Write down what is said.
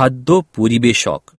খাদ্য পরিবেশক।